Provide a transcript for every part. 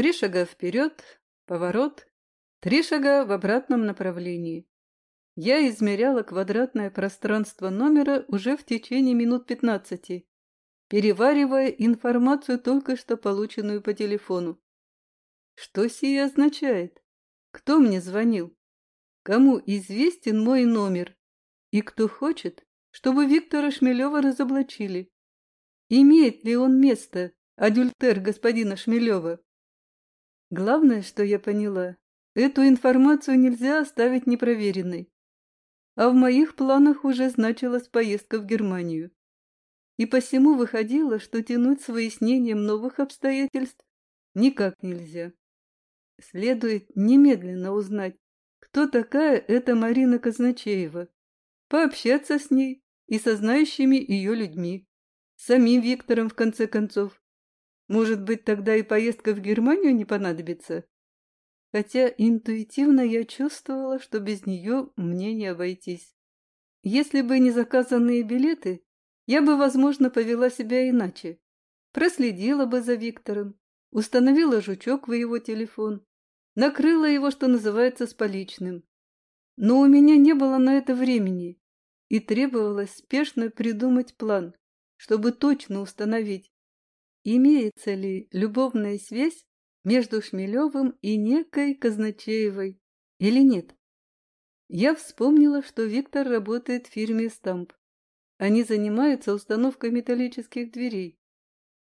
Три шага вперед, поворот, три шага в обратном направлении. Я измеряла квадратное пространство номера уже в течение минут пятнадцати, переваривая информацию, только что полученную по телефону. Что сие означает? Кто мне звонил? Кому известен мой номер? И кто хочет, чтобы Виктора Шмелева разоблачили? Имеет ли он место, адюльтер господина Шмелева? Главное, что я поняла, эту информацию нельзя оставить непроверенной. А в моих планах уже значилась поездка в Германию и посему выходило, что тянуть с выяснением новых обстоятельств никак нельзя. Следует немедленно узнать, кто такая эта Марина Казначеева, пообщаться с ней и со знающими ее людьми, самим Виктором в конце концов. Может быть, тогда и поездка в Германию не понадобится? Хотя интуитивно я чувствовала, что без нее мне не обойтись. Если бы не заказанные билеты, я бы, возможно, повела себя иначе. Проследила бы за Виктором, установила жучок в его телефон, накрыла его, что называется, с поличным. Но у меня не было на это времени, и требовалось спешно придумать план, чтобы точно установить, имеется ли любовная связь между Шмелевым и некой Казначеевой или нет. Я вспомнила, что Виктор работает в фирме «Стамп». Они занимаются установкой металлических дверей.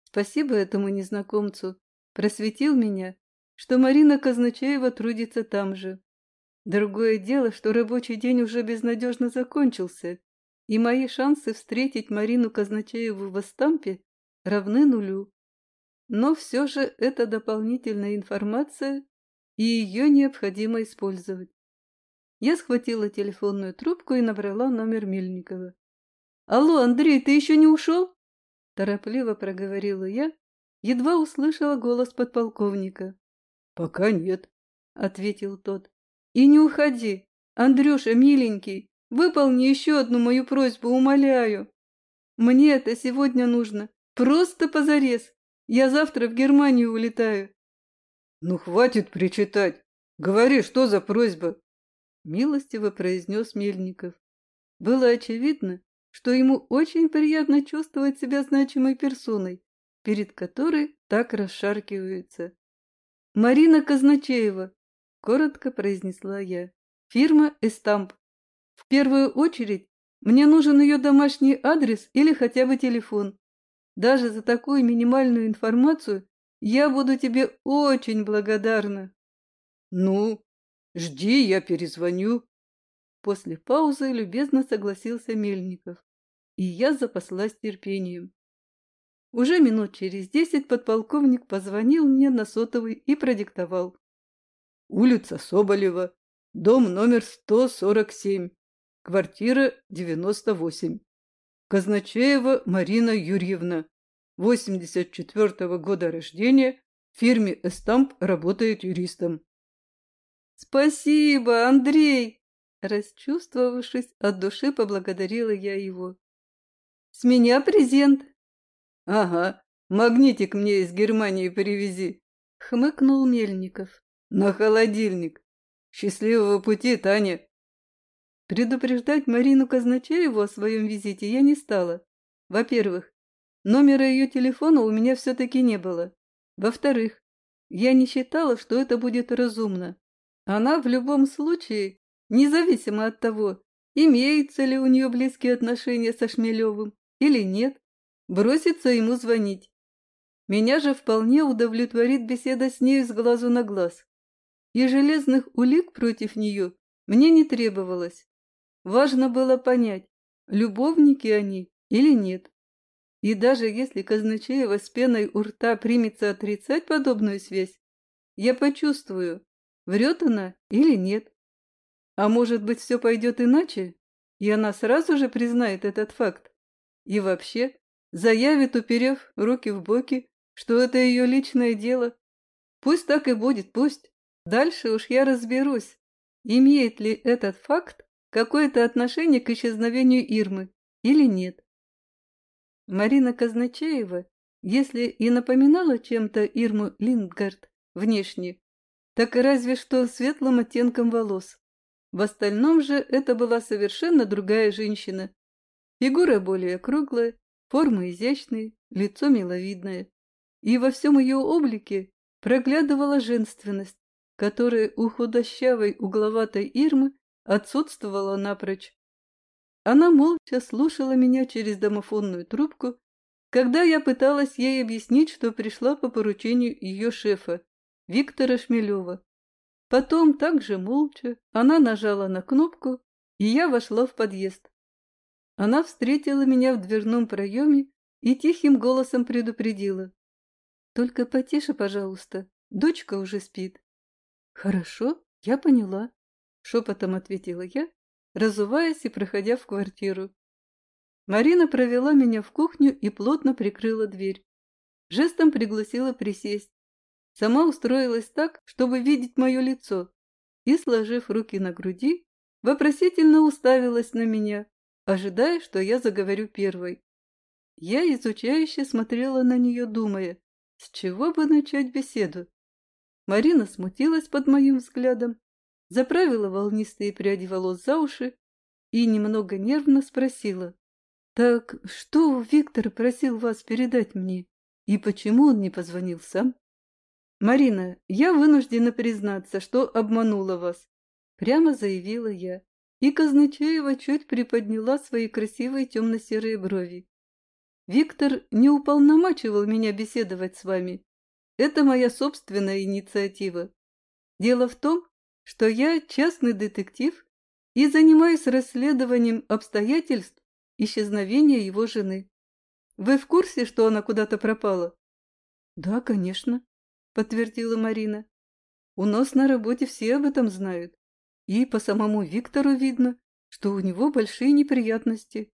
Спасибо этому незнакомцу. Просветил меня, что Марина Казначеева трудится там же. Другое дело, что рабочий день уже безнадежно закончился, и мои шансы встретить Марину Казначееву в Остампе равны нулю. Но все же это дополнительная информация, и ее необходимо использовать. Я схватила телефонную трубку и набрала номер Мельникова. «Алло, Андрей, ты еще не ушел?» Торопливо проговорила я, едва услышала голос подполковника. «Пока нет», — ответил тот. «И не уходи, Андрюша, миленький, выполни еще одну мою просьбу, умоляю. Мне это сегодня нужно, просто позарез. Я завтра в Германию улетаю». «Ну, хватит причитать. Говори, что за просьба?» Милостиво произнес Мельников. Было очевидно, что ему очень приятно чувствовать себя значимой персоной, перед которой так расшаркиваются. «Марина Казначеева», — коротко произнесла я, — «фирма «Эстамп». В первую очередь мне нужен ее домашний адрес или хотя бы телефон. Даже за такую минимальную информацию я буду тебе очень благодарна». «Ну, жди, я перезвоню», После паузы любезно согласился Мельников, и я запаслась терпением. Уже минут через десять подполковник позвонил мне на сотовый и продиктовал. Улица Соболева, дом номер 147, квартира 98. Казначеева Марина Юрьевна, 84 -го года рождения, в фирме «Эстамп» работает юристом. «Спасибо, Андрей!» Расчувствовавшись от души, поблагодарила я его. «С меня презент!» «Ага, магнитик мне из Германии привези!» — хмыкнул Мельников. «На холодильник! Счастливого пути, Таня!» Предупреждать Марину Казначееву о своем визите я не стала. Во-первых, номера ее телефона у меня все-таки не было. Во-вторых, я не считала, что это будет разумно. Она в любом случае независимо от того, имеются ли у нее близкие отношения со Шмелевым или нет, бросится ему звонить. Меня же вполне удовлетворит беседа с нею с глазу на глаз. И железных улик против нее мне не требовалось. Важно было понять, любовники они или нет. И даже если Казначеева с пеной у рта примется отрицать подобную связь, я почувствую, врет она или нет. А может быть, все пойдет иначе, и она сразу же признает этот факт. И вообще, заявит, уперев руки в боки, что это ее личное дело. Пусть так и будет, пусть. Дальше уж я разберусь, имеет ли этот факт какое-то отношение к исчезновению Ирмы или нет. Марина Казначеева, если и напоминала чем-то Ирму Линдгард, внешне, так и разве что светлым оттенком волос. В остальном же это была совершенно другая женщина. Фигура более круглая, формы изящные, лицо миловидное. И во всем ее облике проглядывала женственность, которая у худощавой угловатой Ирмы отсутствовала напрочь. Она молча слушала меня через домофонную трубку, когда я пыталась ей объяснить, что пришла по поручению ее шефа, Виктора Шмелева. Потом, также молча, она нажала на кнопку, и я вошла в подъезд. Она встретила меня в дверном проеме и тихим голосом предупредила. «Только потише, пожалуйста, дочка уже спит». «Хорошо, я поняла», — шепотом ответила я, разуваясь и проходя в квартиру. Марина провела меня в кухню и плотно прикрыла дверь. Жестом пригласила присесть. Сама устроилась так, чтобы видеть мое лицо, и, сложив руки на груди, вопросительно уставилась на меня, ожидая, что я заговорю первой. Я изучающе смотрела на нее, думая, с чего бы начать беседу. Марина смутилась под моим взглядом, заправила волнистые пряди волос за уши и немного нервно спросила. «Так что Виктор просил вас передать мне, и почему он не позвонил сам?» «Марина, я вынуждена признаться, что обманула вас», — прямо заявила я. И Казначеева чуть приподняла свои красивые темно-серые брови. «Виктор не уполномачивал меня беседовать с вами. Это моя собственная инициатива. Дело в том, что я частный детектив и занимаюсь расследованием обстоятельств исчезновения его жены. Вы в курсе, что она куда-то пропала? Да, конечно, подтвердила Марина. У нас на работе все об этом знают. И по самому Виктору видно, что у него большие неприятности.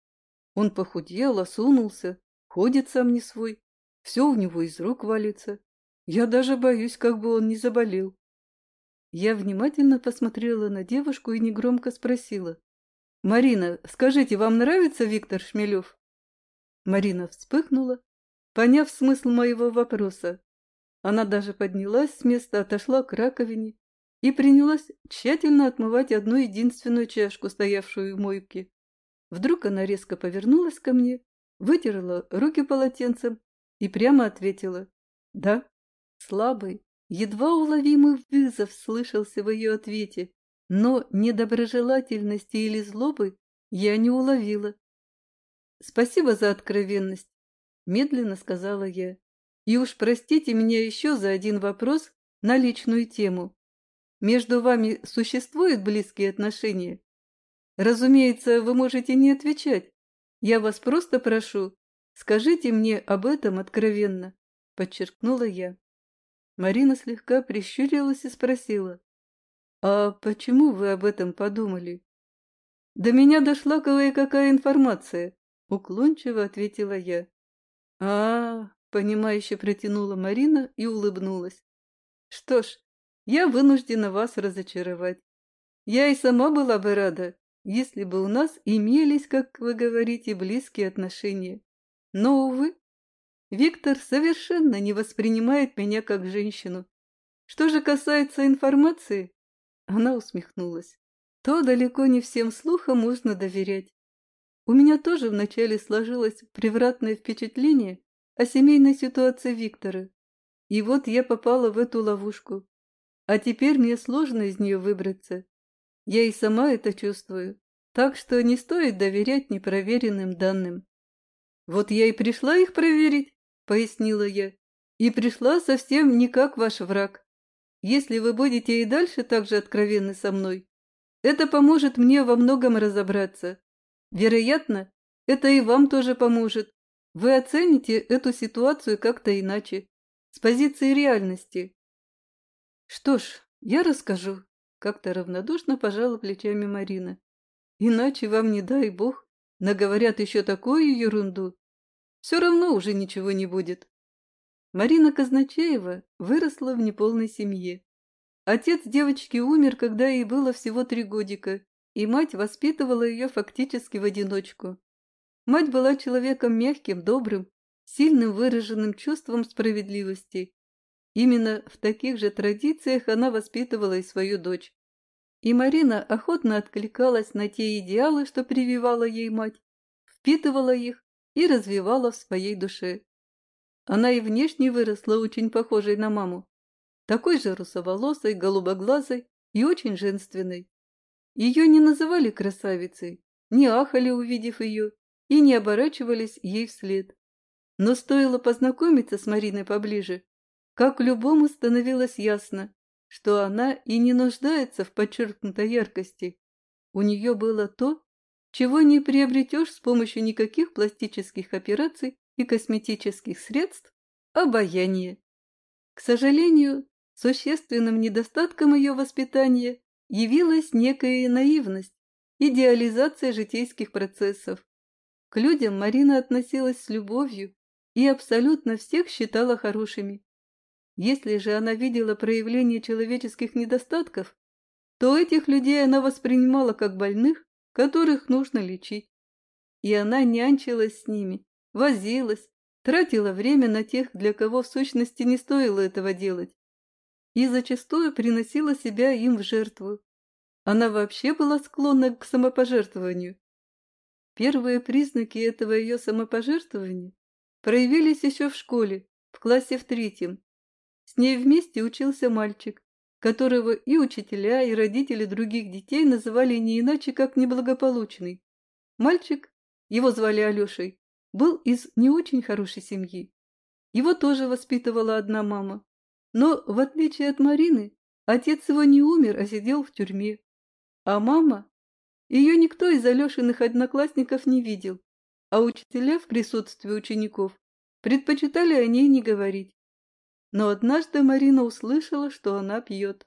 Он похудел, осунулся, ходит сам не свой, все у него из рук валится. Я даже боюсь, как бы он не заболел. Я внимательно посмотрела на девушку и негромко спросила. «Марина, скажите, вам нравится Виктор Шмелев?» Марина вспыхнула, поняв смысл моего вопроса. Она даже поднялась с места, отошла к раковине и принялась тщательно отмывать одну единственную чашку, стоявшую в мойке. Вдруг она резко повернулась ко мне, вытерла руки полотенцем и прямо ответила «Да». Слабый, едва уловимый вызов слышался в ее ответе, но недоброжелательности или злобы я не уловила. «Спасибо за откровенность», — медленно сказала я. «И уж простите меня еще за один вопрос на личную тему. Между вами существуют близкие отношения? Разумеется, вы можете не отвечать. Я вас просто прошу, скажите мне об этом откровенно», — подчеркнула я. Марина слегка прищурилась и спросила. «А почему вы об этом подумали?» «До меня дошла кое-какая информация», — уклончиво ответила я. а, -а, -а понимающе протянула Марина и улыбнулась. «Что ж, я вынуждена вас разочаровать. Я и сама была бы рада, если бы у нас имелись, как вы говорите, близкие отношения. Но, увы, Виктор совершенно не воспринимает меня как женщину. Что же касается информации, она усмехнулась, то далеко не всем слухам можно доверять. У меня тоже вначале сложилось превратное впечатление о семейной ситуации Виктора. И вот я попала в эту ловушку. А теперь мне сложно из нее выбраться. Я и сама это чувствую. Так что не стоит доверять непроверенным данным. Вот я и пришла их проверить. — пояснила я, — «и пришла совсем не как ваш враг. Если вы будете и дальше так же откровенны со мной, это поможет мне во многом разобраться. Вероятно, это и вам тоже поможет. Вы оцените эту ситуацию как-то иначе, с позиции реальности». «Что ж, я расскажу», — как-то равнодушно пожала плечами Марина. «Иначе вам, не дай бог, наговорят еще такую ерунду, все равно уже ничего не будет. Марина Казначеева выросла в неполной семье. Отец девочки умер, когда ей было всего три годика, и мать воспитывала ее фактически в одиночку. Мать была человеком мягким, добрым, сильным выраженным чувством справедливости. Именно в таких же традициях она воспитывала и свою дочь. И Марина охотно откликалась на те идеалы, что прививала ей мать, впитывала их и развивала в своей душе. Она и внешне выросла очень похожей на маму, такой же русоволосой, голубоглазой и очень женственной. Ее не называли красавицей, не ахали, увидев ее, и не оборачивались ей вслед. Но стоило познакомиться с Мариной поближе, как любому становилось ясно, что она и не нуждается в подчеркнутой яркости. У нее было то, чего не приобретешь с помощью никаких пластических операций и косметических средств – обаяние. К сожалению, существенным недостатком ее воспитания явилась некая наивность, идеализация житейских процессов. К людям Марина относилась с любовью и абсолютно всех считала хорошими. Если же она видела проявление человеческих недостатков, то этих людей она воспринимала как больных, которых нужно лечить. И она нянчилась с ними, возилась, тратила время на тех, для кого в сущности не стоило этого делать, и зачастую приносила себя им в жертву. Она вообще была склонна к самопожертвованию. Первые признаки этого ее самопожертвования проявились еще в школе, в классе в третьем, с ней вместе учился мальчик, которого и учителя, и родители других детей называли не иначе, как неблагополучный. Мальчик, его звали Алешей, был из не очень хорошей семьи. Его тоже воспитывала одна мама. Но, в отличие от Марины, отец его не умер, а сидел в тюрьме. А мама? Ее никто из Алешиных одноклассников не видел, а учителя в присутствии учеников предпочитали о ней не говорить. Но однажды Марина услышала, что она пьет.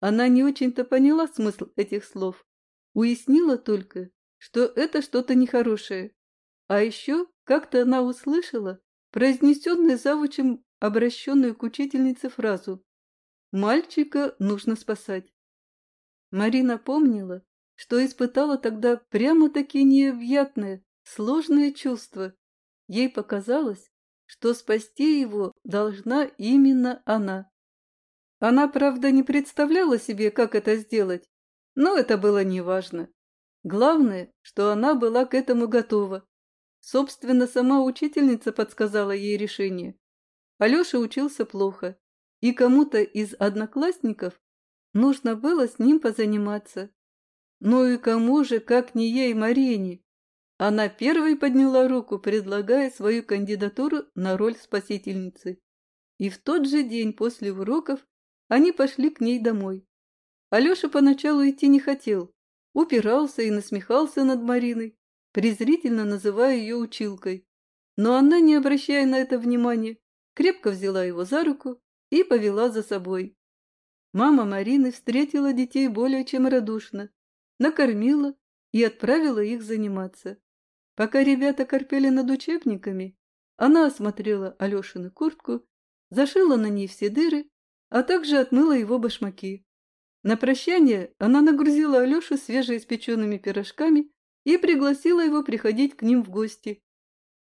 Она не очень-то поняла смысл этих слов. Уяснила только, что это что-то нехорошее. А еще как-то она услышала произнесенную завучем обращенную к учительнице фразу «Мальчика нужно спасать». Марина помнила, что испытала тогда прямо-таки необъятное, сложное чувство. Ей показалось, что спасти его должна именно она. Она, правда, не представляла себе, как это сделать, но это было неважно. Главное, что она была к этому готова. Собственно, сама учительница подсказала ей решение. Алеша учился плохо, и кому-то из одноклассников нужно было с ним позаниматься. Ну и кому же, как не ей, Марине? Она первой подняла руку, предлагая свою кандидатуру на роль спасительницы. И в тот же день после уроков они пошли к ней домой. Алеша поначалу идти не хотел, упирался и насмехался над Мариной, презрительно называя ее училкой. Но она, не обращая на это внимания, крепко взяла его за руку и повела за собой. Мама Марины встретила детей более чем радушно, накормила и отправила их заниматься. Пока ребята корпели над учебниками, она осмотрела Алешину куртку, зашила на ней все дыры, а также отмыла его башмаки. На прощание она нагрузила Алешу свежеиспеченными пирожками и пригласила его приходить к ним в гости.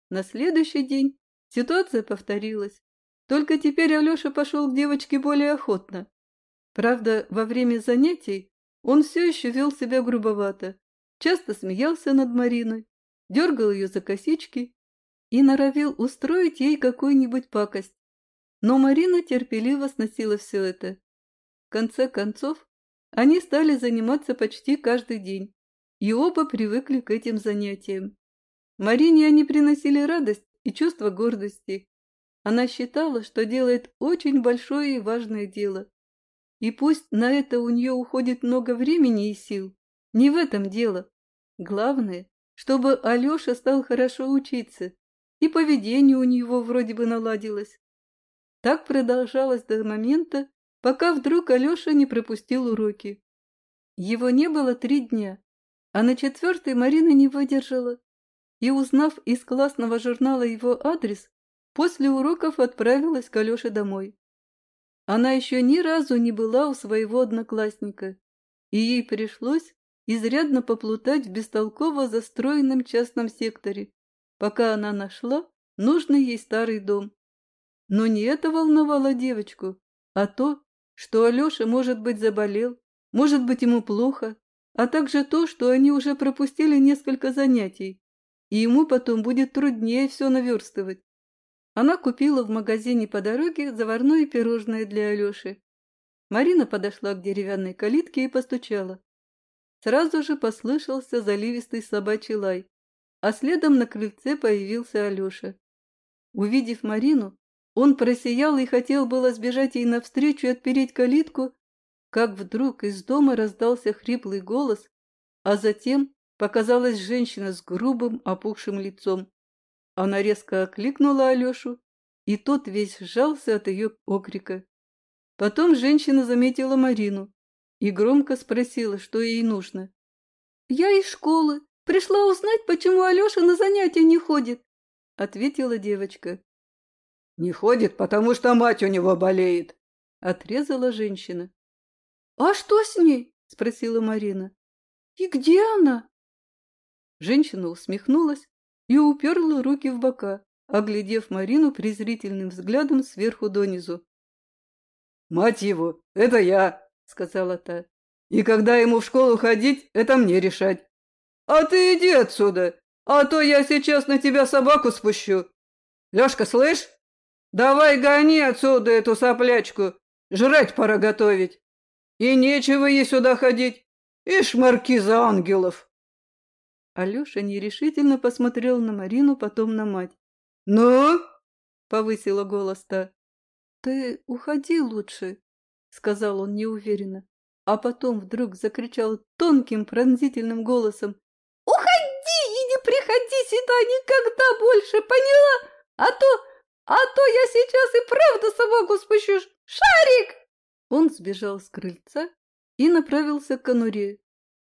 На следующий день ситуация повторилась, только теперь Алеша пошел к девочке более охотно. Правда, во время занятий он все еще вел себя грубовато, часто смеялся над Мариной, дергал ее за косички и норовил устроить ей какую-нибудь пакость. Но Марина терпеливо сносила все это. В конце концов, они стали заниматься почти каждый день, и оба привыкли к этим занятиям. Марине они приносили радость и чувство гордости. Она считала, что делает очень большое и важное дело. И пусть на это у нее уходит много времени и сил, не в этом дело. Главное, чтобы Алеша стал хорошо учиться, и поведение у него вроде бы наладилось. Так продолжалось до момента, пока вдруг Алеша не пропустил уроки. Его не было три дня, а на четвертый Марина не выдержала и, узнав из классного журнала его адрес, после уроков отправилась к Алёше домой. Она еще ни разу не была у своего одноклассника, и ей пришлось изрядно поплутать в бестолково застроенном частном секторе, пока она нашла нужный ей старый дом. Но не это волновало девочку, а то, что Алеша, может быть, заболел, может быть, ему плохо, а также то, что они уже пропустили несколько занятий, и ему потом будет труднее все наверстывать. Она купила в магазине по дороге заварное пирожное для Алеши. Марина подошла к деревянной калитке и постучала. Сразу же послышался заливистый собачий лай, а следом на крыльце появился Алеша. Увидев Марину, он просиял и хотел было сбежать ей навстречу и отпереть калитку, как вдруг из дома раздался хриплый голос, а затем показалась женщина с грубым опухшим лицом. Она резко окликнула Алешу, и тот весь сжался от ее окрика. Потом женщина заметила Марину и громко спросила, что ей нужно. «Я из школы. Пришла узнать, почему Алеша на занятия не ходит», — ответила девочка. «Не ходит, потому что мать у него болеет», — отрезала женщина. «А что с ней?» — спросила Марина. «И где она?» Женщина усмехнулась и уперла руки в бока, оглядев Марину презрительным взглядом сверху донизу. «Мать его, это я!» — сказала та. «И когда ему в школу ходить, это мне решать. А ты иди отсюда, а то я сейчас на тебя собаку спущу. Лешка, слышь? Давай гони отсюда эту соплячку, жрать пора готовить. И нечего ей сюда ходить, ишь маркиза ангелов!» Алеша нерешительно посмотрел на Марину, потом на мать. «Ну?» — повысила голос та. «Ты уходи лучше», — сказал он неуверенно, а потом вдруг закричал тонким пронзительным голосом. «Уходи и не приходи сюда никогда больше, поняла? А то, а то я сейчас и правда собаку спущу! Шарик!» Он сбежал с крыльца и направился к конуре,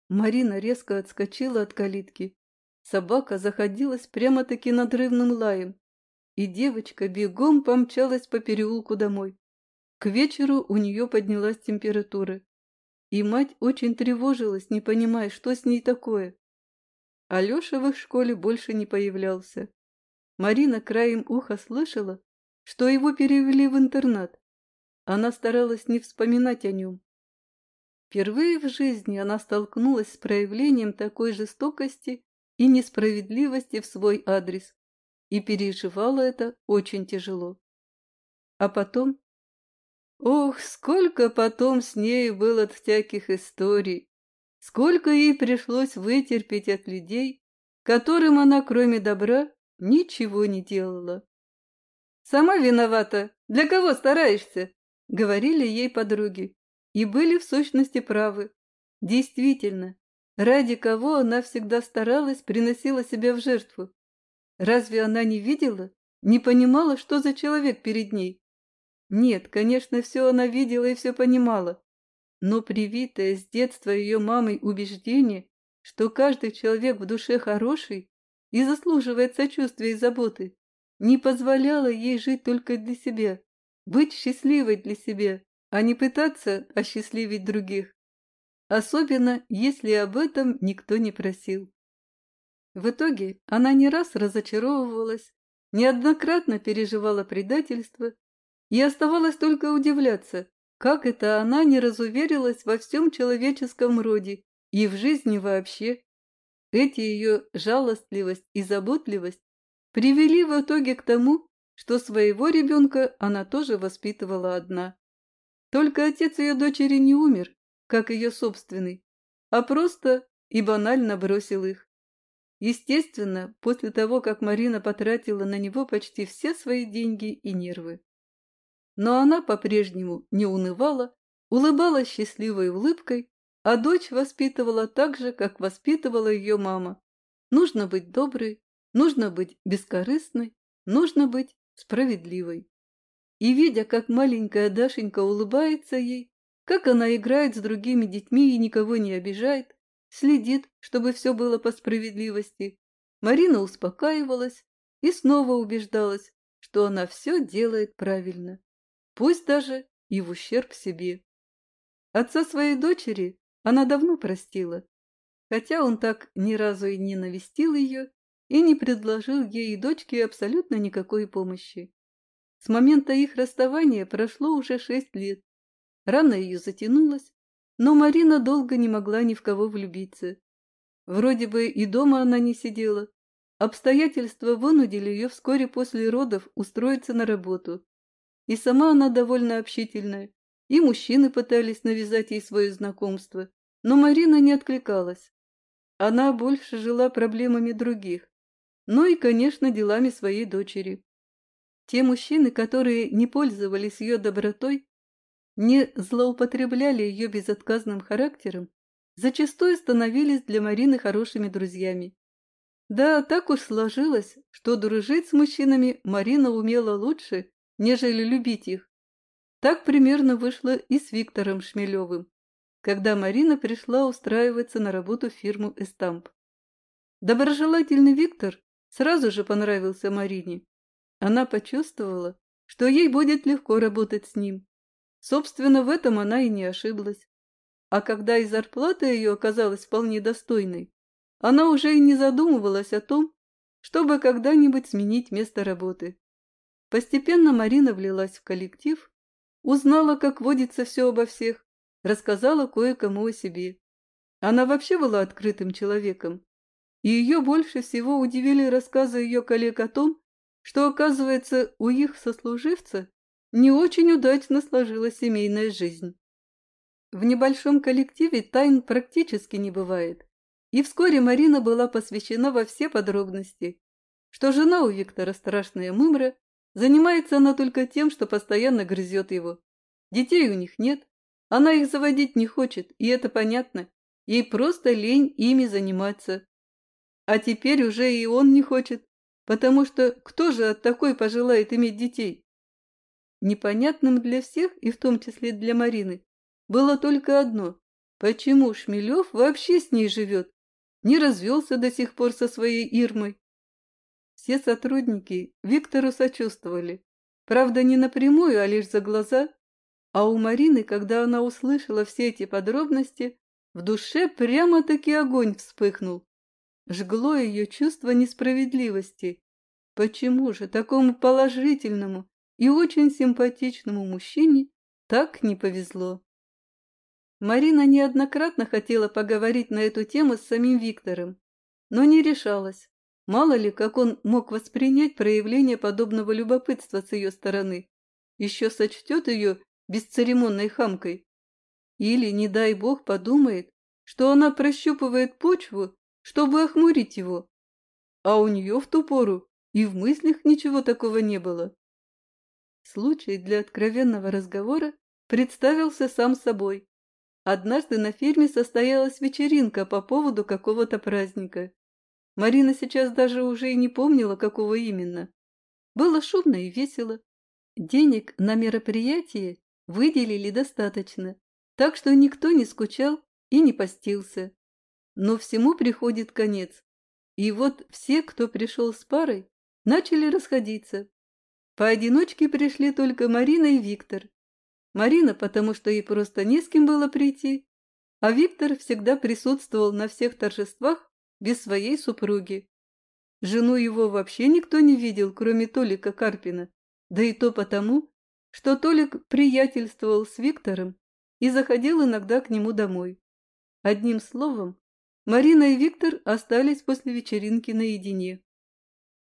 Марина резко отскочила от калитки. Собака заходилась прямо-таки надрывным лаем, и девочка бегом помчалась по переулку домой. К вечеру у нее поднялась температура, и мать очень тревожилась, не понимая, что с ней такое. Алеша в их школе больше не появлялся. Марина краем уха слышала, что его перевели в интернат. Она старалась не вспоминать о нем, Впервые в жизни она столкнулась с проявлением такой жестокости и несправедливости в свой адрес и переживала это очень тяжело. А потом... Ох, сколько потом с ней было всяких историй, сколько ей пришлось вытерпеть от людей, которым она, кроме добра, ничего не делала. «Сама виновата. Для кого стараешься?» — говорили ей подруги и были в сущности правы. Действительно, ради кого она всегда старалась, приносила себя в жертву. Разве она не видела, не понимала, что за человек перед ней? Нет, конечно, все она видела и все понимала. Но привитое с детства ее мамой убеждение, что каждый человек в душе хороший и заслуживает сочувствия и заботы, не позволяло ей жить только для себя, быть счастливой для себя а не пытаться осчастливить других, особенно если об этом никто не просил. В итоге она не раз разочаровывалась, неоднократно переживала предательство и оставалось только удивляться, как это она не разуверилась во всем человеческом роде и в жизни вообще. Эти ее жалостливость и заботливость привели в итоге к тому, что своего ребенка она тоже воспитывала одна. Только отец ее дочери не умер, как ее собственный, а просто и банально бросил их. Естественно, после того, как Марина потратила на него почти все свои деньги и нервы. Но она по-прежнему не унывала, улыбалась счастливой улыбкой, а дочь воспитывала так же, как воспитывала ее мама. Нужно быть доброй, нужно быть бескорыстной, нужно быть справедливой. И, видя, как маленькая Дашенька улыбается ей, как она играет с другими детьми и никого не обижает, следит, чтобы все было по справедливости, Марина успокаивалась и снова убеждалась, что она все делает правильно, пусть даже и в ущерб себе. Отца своей дочери она давно простила, хотя он так ни разу и не навестил ее и не предложил ей и дочке абсолютно никакой помощи. С момента их расставания прошло уже шесть лет. Рана ее затянулась, но Марина долго не могла ни в кого влюбиться. Вроде бы и дома она не сидела. Обстоятельства вынудили ее вскоре после родов устроиться на работу. И сама она довольно общительная, и мужчины пытались навязать ей свое знакомство, но Марина не откликалась. Она больше жила проблемами других, но и, конечно, делами своей дочери. Те мужчины, которые не пользовались ее добротой, не злоупотребляли ее безотказным характером, зачастую становились для Марины хорошими друзьями. Да, так уж сложилось, что дружить с мужчинами Марина умела лучше, нежели любить их. Так примерно вышло и с Виктором Шмелевым, когда Марина пришла устраиваться на работу в фирму «Эстамп». Доброжелательный Виктор сразу же понравился Марине. Она почувствовала, что ей будет легко работать с ним. Собственно, в этом она и не ошиблась. А когда и зарплата ее оказалась вполне достойной, она уже и не задумывалась о том, чтобы когда-нибудь сменить место работы. Постепенно Марина влилась в коллектив, узнала, как водится все обо всех, рассказала кое-кому о себе. Она вообще была открытым человеком, и ее больше всего удивили рассказы ее коллег о том, что, оказывается, у их сослуживца не очень удачно сложилась семейная жизнь. В небольшом коллективе тайн практически не бывает, и вскоре Марина была посвящена во все подробности, что жена у Виктора страшная мымра, занимается она только тем, что постоянно грызет его. Детей у них нет, она их заводить не хочет, и это понятно, ей просто лень ими заниматься. А теперь уже и он не хочет, потому что кто же от такой пожелает иметь детей? Непонятным для всех, и в том числе для Марины, было только одно. Почему Шмелев вообще с ней живет? Не развелся до сих пор со своей Ирмой. Все сотрудники Виктору сочувствовали. Правда, не напрямую, а лишь за глаза. А у Марины, когда она услышала все эти подробности, в душе прямо-таки огонь вспыхнул. Жгло ее чувство несправедливости. Почему же такому положительному и очень симпатичному мужчине так не повезло? Марина неоднократно хотела поговорить на эту тему с самим Виктором, но не решалась. Мало ли, как он мог воспринять проявление подобного любопытства с ее стороны. Еще сочтет ее бесцеремонной хамкой. Или, не дай бог, подумает, что она прощупывает почву чтобы охмурить его. А у нее в ту пору и в мыслях ничего такого не было. Случай для откровенного разговора представился сам собой. Однажды на фирме состоялась вечеринка по поводу какого-то праздника. Марина сейчас даже уже и не помнила, какого именно. Было шумно и весело. Денег на мероприятие выделили достаточно, так что никто не скучал и не постился. Но всему приходит конец. И вот все, кто пришел с парой, начали расходиться. Поодиночке пришли только Марина и Виктор. Марина, потому что ей просто не с кем было прийти, а Виктор всегда присутствовал на всех торжествах без своей супруги. Жену его вообще никто не видел, кроме Толика Карпина, да и то потому, что Толик приятельствовал с Виктором и заходил иногда к нему домой. Одним словом, Марина и Виктор остались после вечеринки наедине.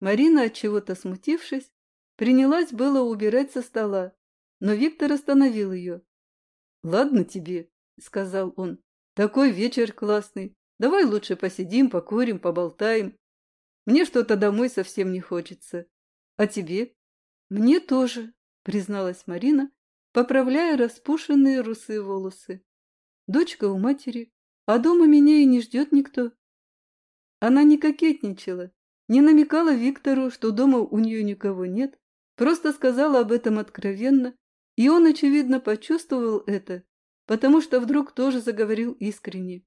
Марина, от чего-то смутившись, принялась было убирать со стола, но Виктор остановил ее. «Ладно тебе», — сказал он, — «такой вечер классный. Давай лучше посидим, покурим, поболтаем. Мне что-то домой совсем не хочется. А тебе?» «Мне тоже», — призналась Марина, поправляя распушенные русые волосы. «Дочка у матери, а дома меня и не ждет никто. Она не кокетничала, не намекала Виктору, что дома у нее никого нет, просто сказала об этом откровенно, и он, очевидно, почувствовал это, потому что вдруг тоже заговорил искренне.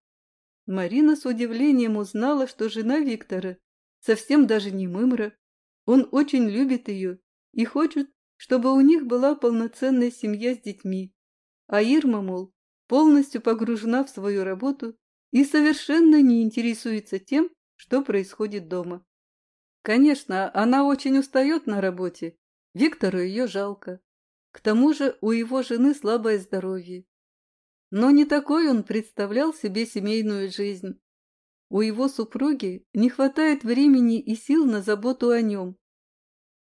Марина с удивлением узнала, что жена Виктора совсем даже не мымра. Он очень любит ее и хочет, чтобы у них была полноценная семья с детьми. А Ирма, мол, полностью погружена в свою работу и совершенно не интересуется тем, что происходит дома. Конечно, она очень устает на работе, Виктору ее жалко. К тому же у его жены слабое здоровье. Но не такой он представлял себе семейную жизнь. У его супруги не хватает времени и сил на заботу о нем.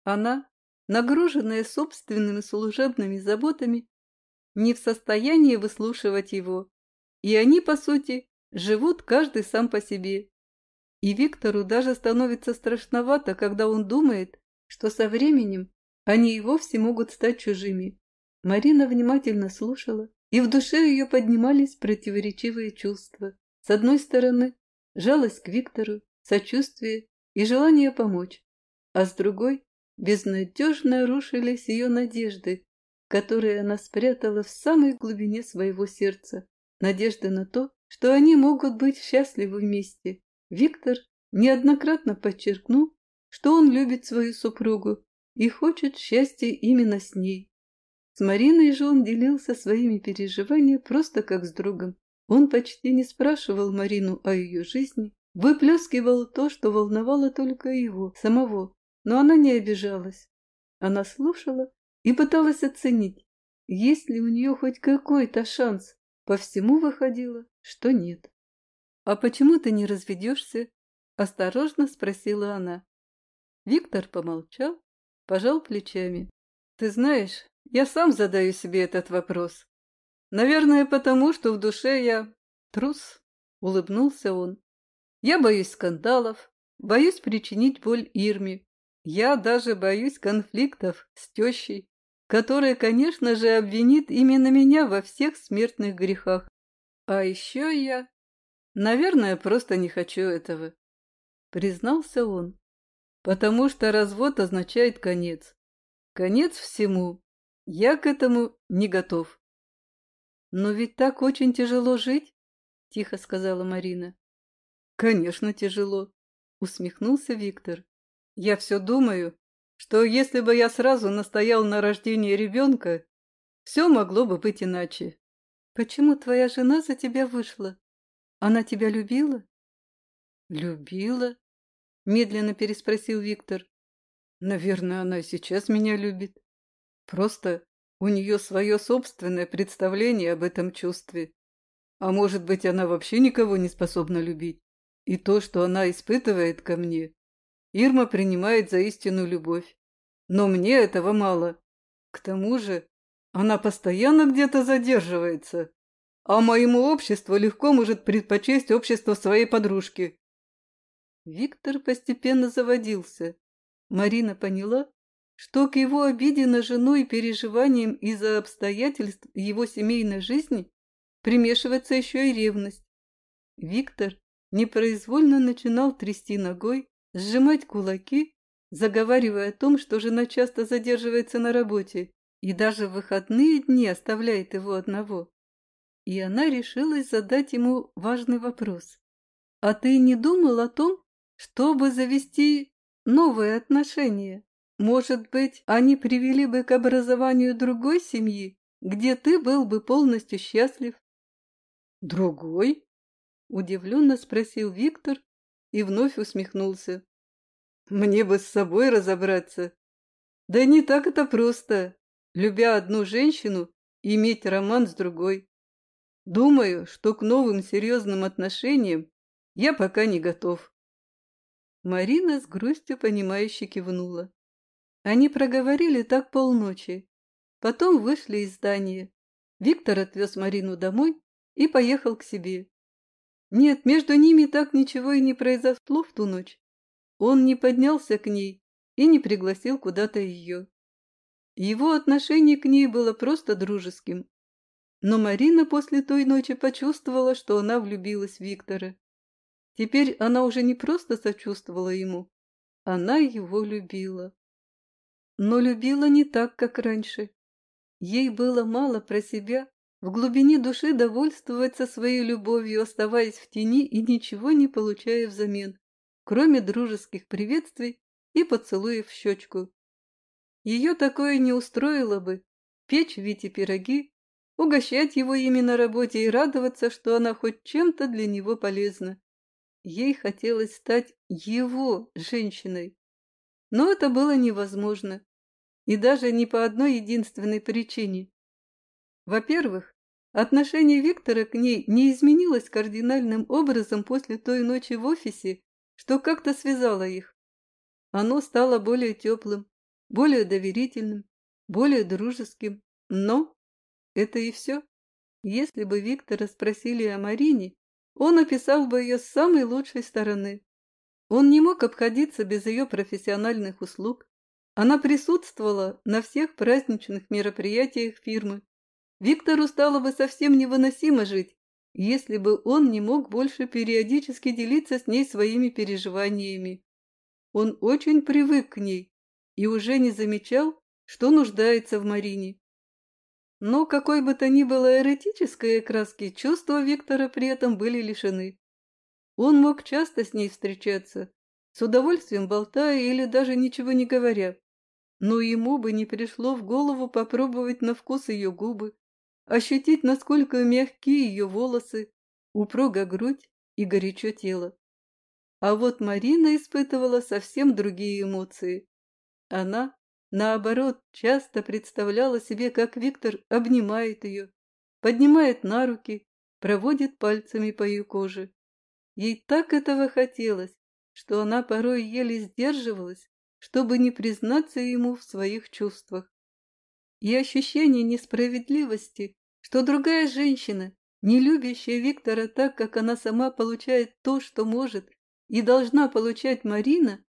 Она, нагруженная собственными служебными заботами, не в состоянии выслушивать его, и они, по сути, живут каждый сам по себе. И Виктору даже становится страшновато, когда он думает, что со временем они и вовсе могут стать чужими. Марина внимательно слушала, и в душе ее поднимались противоречивые чувства. С одной стороны, жалость к Виктору, сочувствие и желание помочь, а с другой безнадежно рушились ее надежды, которые она спрятала в самой глубине своего сердца. Надежда на то, что они могут быть счастливы вместе. Виктор неоднократно подчеркнул, что он любит свою супругу и хочет счастья именно с ней. С Мариной же он делился своими переживаниями просто как с другом. Он почти не спрашивал Марину о ее жизни, выплескивал то, что волновало только его, самого, но она не обижалась. Она слушала и пыталась оценить, есть ли у нее хоть какой-то шанс. По всему выходило, что нет. «А почему ты не разведешься?» – осторожно спросила она. Виктор помолчал, пожал плечами. «Ты знаешь, я сам задаю себе этот вопрос. Наверное, потому что в душе я трус», – улыбнулся он. «Я боюсь скандалов, боюсь причинить боль Ирме, я даже боюсь конфликтов с тещей, которая, конечно же, обвинит именно меня во всех смертных грехах. А еще я... Наверное, просто не хочу этого. Признался он. Потому что развод означает конец. Конец всему. Я к этому не готов. Но ведь так очень тяжело жить, тихо сказала Марина. Конечно, тяжело, усмехнулся Виктор. Я все думаю, что если бы я сразу настоял на рождении ребенка, все могло бы быть иначе. Почему твоя жена за тебя вышла? Она тебя любила? Любила? Медленно переспросил Виктор. Наверное, она сейчас меня любит. Просто у нее свое собственное представление об этом чувстве. А может быть, она вообще никого не способна любить. И то, что она испытывает ко мне, Ирма принимает за истинную любовь. Но мне этого мало. К тому же она постоянно где-то задерживается, а моему обществу легко может предпочесть общество своей подружки. Виктор постепенно заводился. Марина поняла, что к его обиде на жену и переживаниям из-за обстоятельств его семейной жизни примешивается еще и ревность. Виктор непроизвольно начинал трясти ногой, сжимать кулаки, заговаривая о том, что жена часто задерживается на работе и даже в выходные дни оставляет его одного. И она решилась задать ему важный вопрос. «А ты не думал о том, чтобы завести новые отношения? Может быть, они привели бы к образованию другой семьи, где ты был бы полностью счастлив?» «Другой?» – удивленно спросил Виктор, и вновь усмехнулся. «Мне бы с собой разобраться. Да не так это просто, любя одну женщину, иметь роман с другой. Думаю, что к новым серьезным отношениям я пока не готов». Марина с грустью понимающе кивнула. Они проговорили так полночи. Потом вышли из здания. Виктор отвез Марину домой и поехал к себе. Нет, между ними так ничего и не произошло в ту ночь. Он не поднялся к ней и не пригласил куда-то ее. Его отношение к ней было просто дружеским. Но Марина после той ночи почувствовала, что она влюбилась в Виктора. Теперь она уже не просто сочувствовала ему, она его любила. Но любила не так, как раньше. Ей было мало про себя в глубине души довольствоваться своей любовью, оставаясь в тени и ничего не получая взамен, кроме дружеских приветствий и поцелуев в щечку. Ее такое не устроило бы печь Вите пироги, угощать его ими на работе и радоваться, что она хоть чем-то для него полезна. Ей хотелось стать его женщиной. Но это было невозможно. И даже не по одной единственной причине. Во-первых, отношение Виктора к ней не изменилось кардинальным образом после той ночи в офисе, что как-то связало их. Оно стало более теплым, более доверительным, более дружеским, но это и все. Если бы Виктора спросили о Марине, он описал бы ее с самой лучшей стороны. Он не мог обходиться без ее профессиональных услуг. Она присутствовала на всех праздничных мероприятиях фирмы. Виктору стало бы совсем невыносимо жить, если бы он не мог больше периодически делиться с ней своими переживаниями. Он очень привык к ней и уже не замечал, что нуждается в Марине. Но какой бы то ни было эротической окраски, чувства Виктора при этом были лишены. Он мог часто с ней встречаться, с удовольствием болтая или даже ничего не говоря. Но ему бы не пришло в голову попробовать на вкус ее губы, ощутить, насколько мягкие ее волосы, упруга грудь и горячо тело. А вот Марина испытывала совсем другие эмоции. Она, наоборот, часто представляла себе, как Виктор обнимает ее, поднимает на руки, проводит пальцами по ее коже. Ей так этого хотелось, что она порой еле сдерживалась, чтобы не признаться ему в своих чувствах. И ощущение несправедливости, что другая женщина, не любящая Виктора так, как она сама получает то, что может, и должна получать Марина,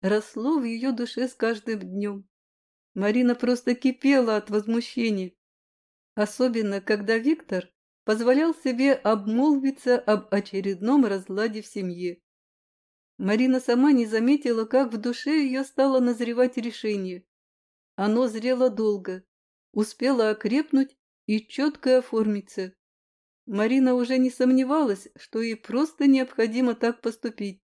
росло в ее душе с каждым днем. Марина просто кипела от возмущения. Особенно, когда Виктор позволял себе обмолвиться об очередном разладе в семье. Марина сама не заметила, как в душе ее стало назревать решение. Оно зрело долго, успело окрепнуть и четко оформиться. Марина уже не сомневалась, что ей просто необходимо так поступить.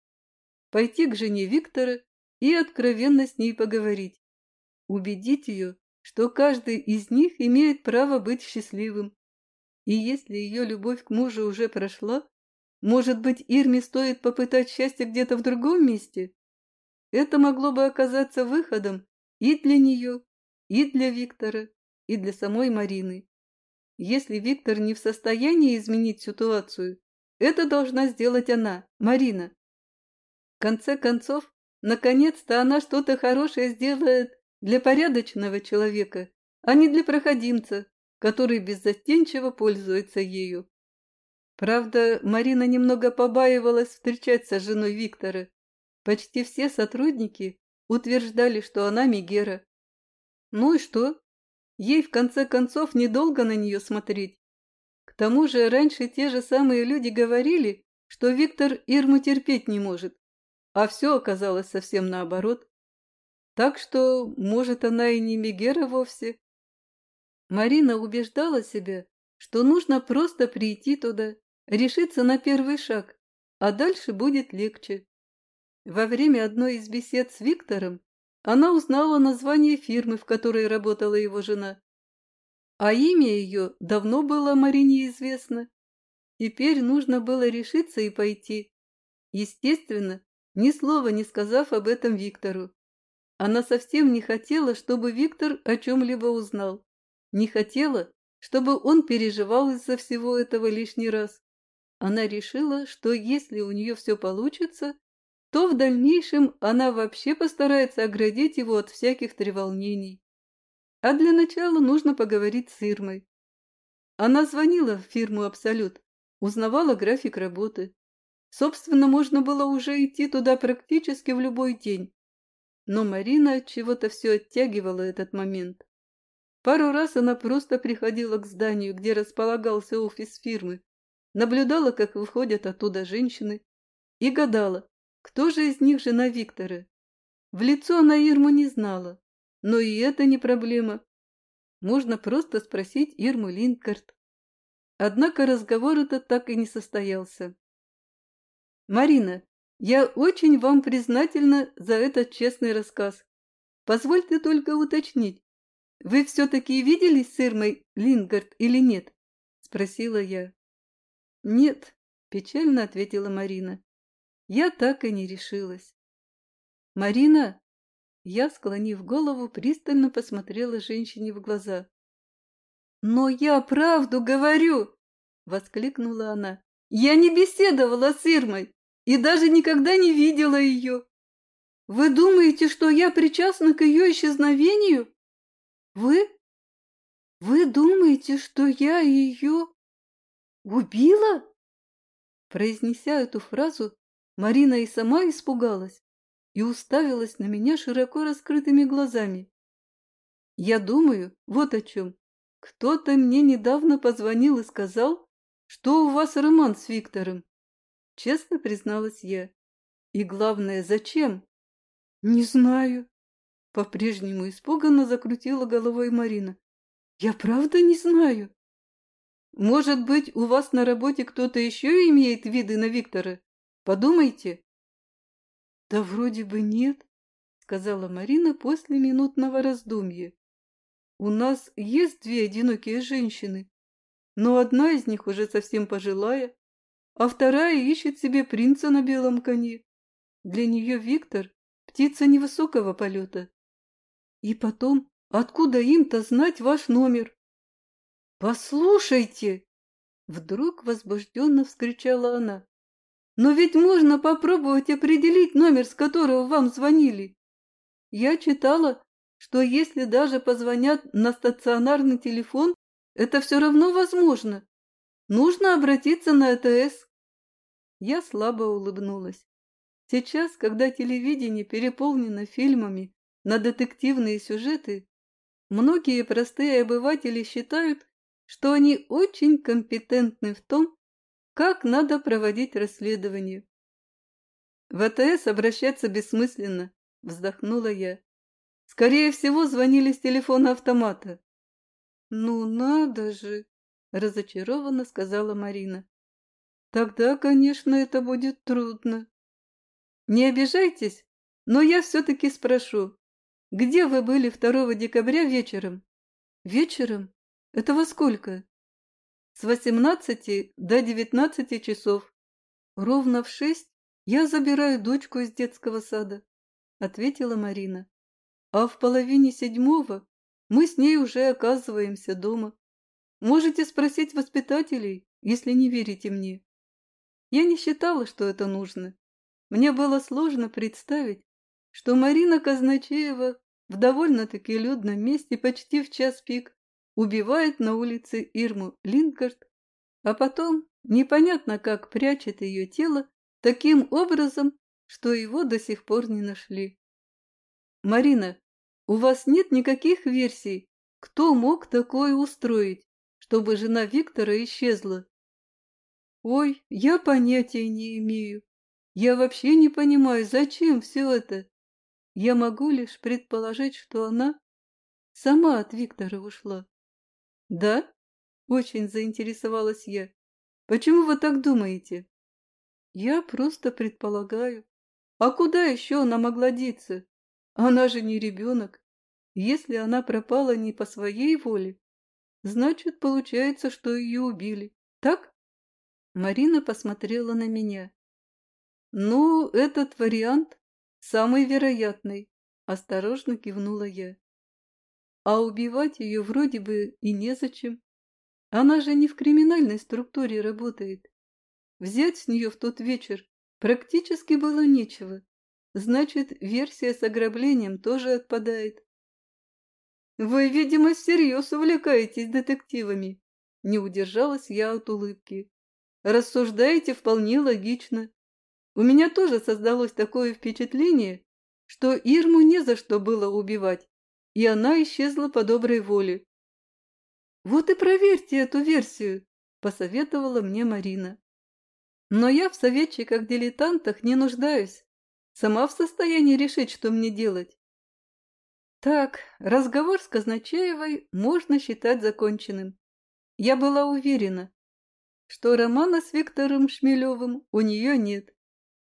Пойти к жене Виктора и откровенно с ней поговорить. Убедить ее, что каждый из них имеет право быть счастливым. И если ее любовь к мужу уже прошла, может быть, Ирме стоит попытать счастье где-то в другом месте? Это могло бы оказаться выходом и для нее, и для Виктора, и для самой Марины. Если Виктор не в состоянии изменить ситуацию, это должна сделать она, Марина. В конце концов, наконец-то она что-то хорошее сделает для порядочного человека, а не для проходимца, который беззастенчиво пользуется ею. Правда, Марина немного побаивалась встречаться с женой Виктора. Почти все сотрудники утверждали, что она Мегера. Ну и что? Ей, в конце концов, недолго на нее смотреть. К тому же раньше те же самые люди говорили, что Виктор Ирму терпеть не может, а все оказалось совсем наоборот. Так что, может, она и не Мегера вовсе. Марина убеждала себя, что нужно просто прийти туда, решиться на первый шаг, а дальше будет легче. Во время одной из бесед с Виктором она узнала название фирмы, в которой работала его жена. А имя ее давно было Марине известно. Теперь нужно было решиться и пойти. Естественно, ни слова не сказав об этом Виктору. Она совсем не хотела, чтобы Виктор о чем-либо узнал. Не хотела, чтобы он переживал из-за всего этого лишний раз. Она решила, что если у нее все получится, то в дальнейшем она вообще постарается оградить его от всяких треволнений. А для начала нужно поговорить с Ирмой. Она звонила в фирму «Абсолют», узнавала график работы. Собственно, можно было уже идти туда практически в любой день. Но Марина чего-то все оттягивала этот момент. Пару раз она просто приходила к зданию, где располагался офис фирмы, наблюдала, как выходят оттуда женщины, и гадала, кто же из них жена Виктора. В лицо она Ирму не знала, но и это не проблема. Можно просто спросить Ирму Линкарт. Однако разговор этот так и не состоялся. «Марина, я очень вам признательна за этот честный рассказ. Позвольте только уточнить, вы все-таки виделись с Ирмой Лингард или нет?» – спросила я. «Нет», – печально ответила Марина. «Я так и не решилась». «Марина, Я, склонив голову, пристально посмотрела женщине в глаза. «Но я правду говорю!» — воскликнула она. «Я не беседовала с Ирмой и даже никогда не видела ее. Вы думаете, что я причастна к ее исчезновению? Вы? Вы думаете, что я ее убила?» Произнеся эту фразу, Марина и сама испугалась и уставилась на меня широко раскрытыми глазами. Я думаю, вот о чем. Кто-то мне недавно позвонил и сказал, что у вас роман с Виктором. Честно призналась я. И главное, зачем? Не знаю. По-прежнему испуганно закрутила головой Марина. Я правда не знаю. Может быть, у вас на работе кто-то еще имеет виды на Виктора? Подумайте. «Да вроде бы нет», — сказала Марина после минутного раздумья. «У нас есть две одинокие женщины, но одна из них уже совсем пожилая, а вторая ищет себе принца на белом коне. Для нее Виктор — птица невысокого полета. И потом, откуда им-то знать ваш номер?» «Послушайте!» — вдруг возбужденно вскричала она. Но ведь можно попробовать определить номер, с которого вам звонили. Я читала, что если даже позвонят на стационарный телефон, это все равно возможно. Нужно обратиться на ЭТС. Я слабо улыбнулась. Сейчас, когда телевидение переполнено фильмами на детективные сюжеты, многие простые обыватели считают, что они очень компетентны в том, как надо проводить расследование? В АТС обращаться бессмысленно, вздохнула я. Скорее всего, звонили с телефона автомата. Ну надо же, разочарованно сказала Марина. Тогда, конечно, это будет трудно. Не обижайтесь, но я все-таки спрошу, где вы были 2 декабря вечером? Вечером? Это во сколько? с 18 до 19 часов. Ровно в шесть я забираю дочку из детского сада, ответила Марина. А в половине седьмого мы с ней уже оказываемся дома. Можете спросить воспитателей, если не верите мне. Я не считала, что это нужно. Мне было сложно представить, что Марина Казначеева в довольно-таки людном месте почти в час пик убивает на улице Ирму Лингард, а потом непонятно как прячет ее тело таким образом, что его до сих пор не нашли. Марина, у вас нет никаких версий, кто мог такое устроить, чтобы жена Виктора исчезла? Ой, я понятия не имею. Я вообще не понимаю, зачем все это. Я могу лишь предположить, что она сама от Виктора ушла. «Да?» – очень заинтересовалась я. «Почему вы так думаете?» «Я просто предполагаю. А куда еще она могла деться? Она же не ребенок. Если она пропала не по своей воле, значит, получается, что ее убили. Так?» Марина посмотрела на меня. «Ну, этот вариант самый вероятный», – осторожно кивнула я. А убивать ее вроде бы и незачем. Она же не в криминальной структуре работает. Взять с нее в тот вечер практически было нечего. Значит, версия с ограблением тоже отпадает. Вы, видимо, всерьез увлекаетесь детективами. Не удержалась я от улыбки. Рассуждаете вполне логично. У меня тоже создалось такое впечатление, что Ирму не за что было убивать и она исчезла по доброй воле. «Вот и проверьте эту версию», – посоветовала мне Марина. «Но я в советчиках-дилетантах не нуждаюсь. Сама в состоянии решить, что мне делать». Так, разговор с Казначеевой можно считать законченным. Я была уверена, что романа с Виктором Шмелевым у нее нет.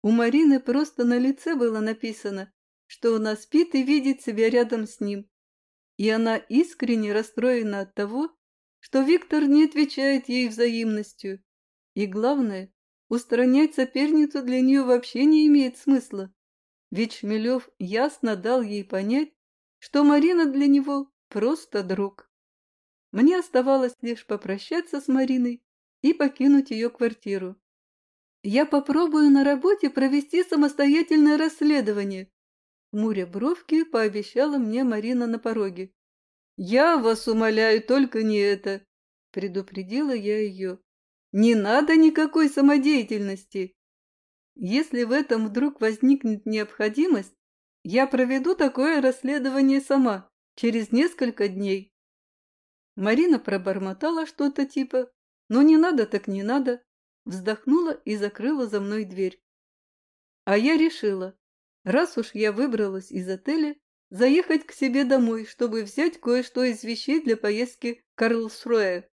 У Марины просто на лице было написано, что она спит и видит себя рядом с ним и она искренне расстроена от того, что Виктор не отвечает ей взаимностью. И главное, устранять соперницу для нее вообще не имеет смысла. ведь Шмелев ясно дал ей понять, что Марина для него просто друг. Мне оставалось лишь попрощаться с Мариной и покинуть ее квартиру. Я попробую на работе провести самостоятельное расследование. Муря бровки пообещала мне Марина на пороге. Я вас умоляю, только не это, предупредила я ее. Не надо никакой самодеятельности. Если в этом вдруг возникнет необходимость, я проведу такое расследование сама, через несколько дней. Марина пробормотала что-то типа «Ну не надо, так не надо», вздохнула и закрыла за мной дверь. А я решила, раз уж я выбралась из отеля, заехать к себе домой, чтобы взять кое-что из вещей для поездки Карлсруэ,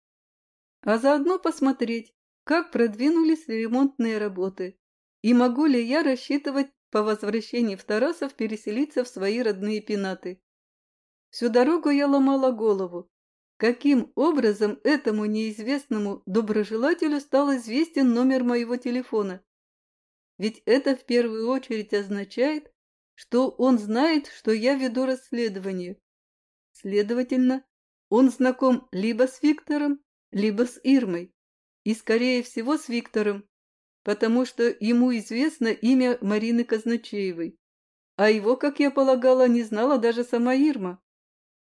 а заодно посмотреть, как продвинулись ремонтные работы и могу ли я рассчитывать по возвращении в Тарасов переселиться в свои родные пенаты. Всю дорогу я ломала голову, каким образом этому неизвестному доброжелателю стал известен номер моего телефона. Ведь это в первую очередь означает, что он знает, что я веду расследование. Следовательно, он знаком либо с Виктором, либо с Ирмой, и, скорее всего, с Виктором, потому что ему известно имя Марины Казначеевой, а его, как я полагала, не знала даже сама Ирма.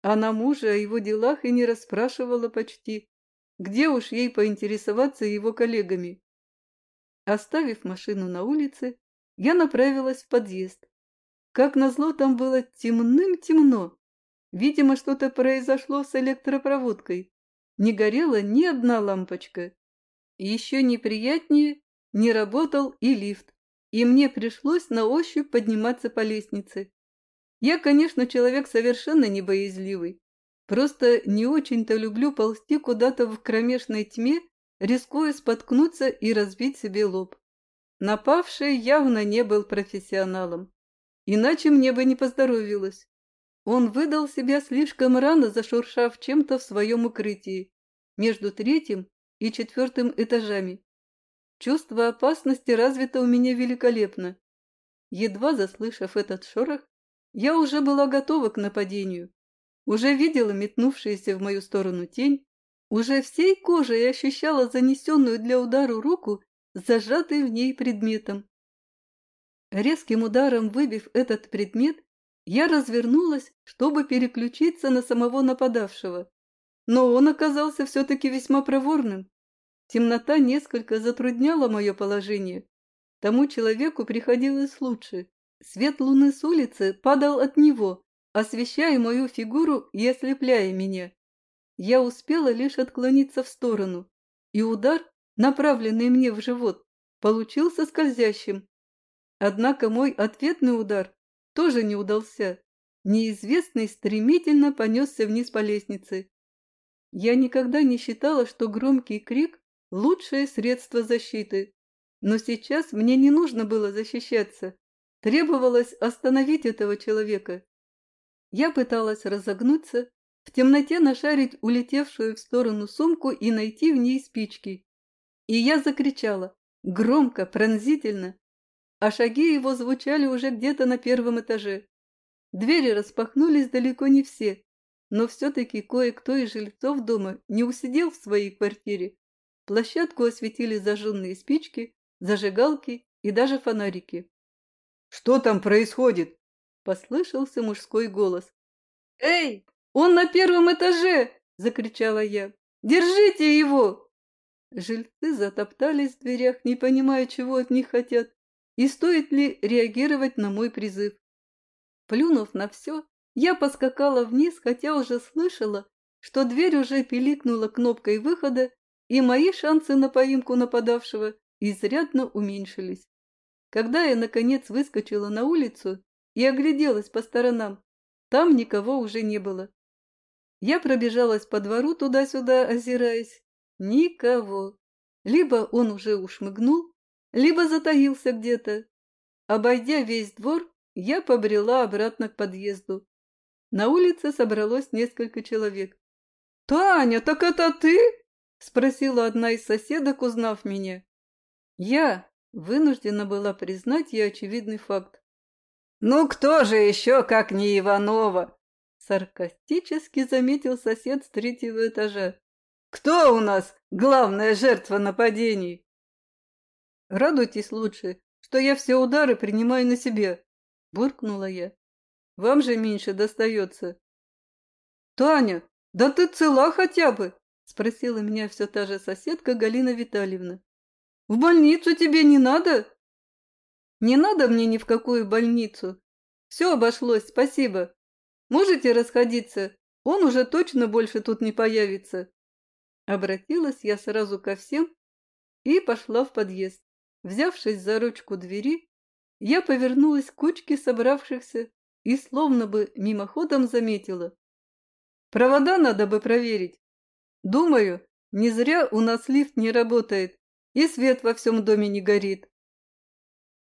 Она мужа о его делах и не расспрашивала почти, где уж ей поинтересоваться его коллегами. Оставив машину на улице, я направилась в подъезд. Как назло, там было темным-темно. Видимо, что-то произошло с электропроводкой. Не горела ни одна лампочка. И еще неприятнее, не работал и лифт, и мне пришлось на ощупь подниматься по лестнице. Я, конечно, человек совершенно не боязливый, просто не очень-то люблю ползти куда-то в кромешной тьме, рискуя споткнуться и разбить себе лоб. Напавший явно не был профессионалом, иначе мне бы не поздоровилось. Он выдал себя слишком рано, зашуршав чем-то в своем укрытии, между третьим и четвертым этажами. Чувство опасности развито у меня великолепно. Едва заслышав этот шорох, я уже была готова к нападению. Уже видела метнувшуюся в мою сторону тень, уже всей кожей ощущала занесенную для удара руку с в ней предметом. Резким ударом выбив этот предмет, я развернулась, чтобы переключиться на самого нападавшего. Но он оказался все-таки весьма проворным. Темнота несколько затрудняла мое положение. Тому человеку приходилось лучше. Свет луны с улицы падал от него, освещая мою фигуру и ослепляя меня. Я успела лишь отклониться в сторону, и удар, направленный мне в живот, получился скользящим. Однако мой ответный удар тоже не удался. Неизвестный стремительно понесся вниз по лестнице. Я никогда не считала, что громкий крик лучшее средство защиты. Но сейчас мне не нужно было защищаться. Требовалось остановить этого человека. Я пыталась разогнуться, в темноте нашарить улетевшую в сторону сумку и найти в ней спички. И я закричала, громко, пронзительно, а шаги его звучали уже где-то на первом этаже. Двери распахнулись далеко не все, но все-таки кое-кто из жильцов дома не усидел в своей квартире, Площадку осветили зажженные спички, зажигалки и даже фонарики. «Что там происходит?» – послышался мужской голос. «Эй, он на первом этаже!» – закричала я. «Держите его!» Жильцы затоптались в дверях, не понимая, чего от них хотят, и стоит ли реагировать на мой призыв. Плюнув на все, я поскакала вниз, хотя уже слышала, что дверь уже пиликнула кнопкой выхода и мои шансы на поимку нападавшего изрядно уменьшились. Когда я, наконец, выскочила на улицу и огляделась по сторонам, там никого уже не было. Я пробежалась по двору туда-сюда, озираясь. Никого. Либо он уже ушмыгнул, либо затаился где-то. Обойдя весь двор, я побрела обратно к подъезду. На улице собралось несколько человек. «Таня, так это ты?» Спросила одна из соседок, узнав меня. Я вынуждена была признать я очевидный факт. «Ну кто же еще, как не Иванова?» Саркастически заметил сосед с третьего этажа. «Кто у нас главная жертва нападений?» «Радуйтесь лучше, что я все удары принимаю на себе», — буркнула я. «Вам же меньше достается». «Таня, да ты цела хотя бы?» — спросила меня все та же соседка Галина Витальевна. «В больницу тебе не надо?» «Не надо мне ни в какую больницу. Все обошлось, спасибо. Можете расходиться, он уже точно больше тут не появится». Обратилась я сразу ко всем и пошла в подъезд. Взявшись за ручку двери, я повернулась к кучке собравшихся и словно бы мимоходом заметила. Провода надо бы проверить. Думаю, не зря у нас лифт не работает и свет во всем доме не горит.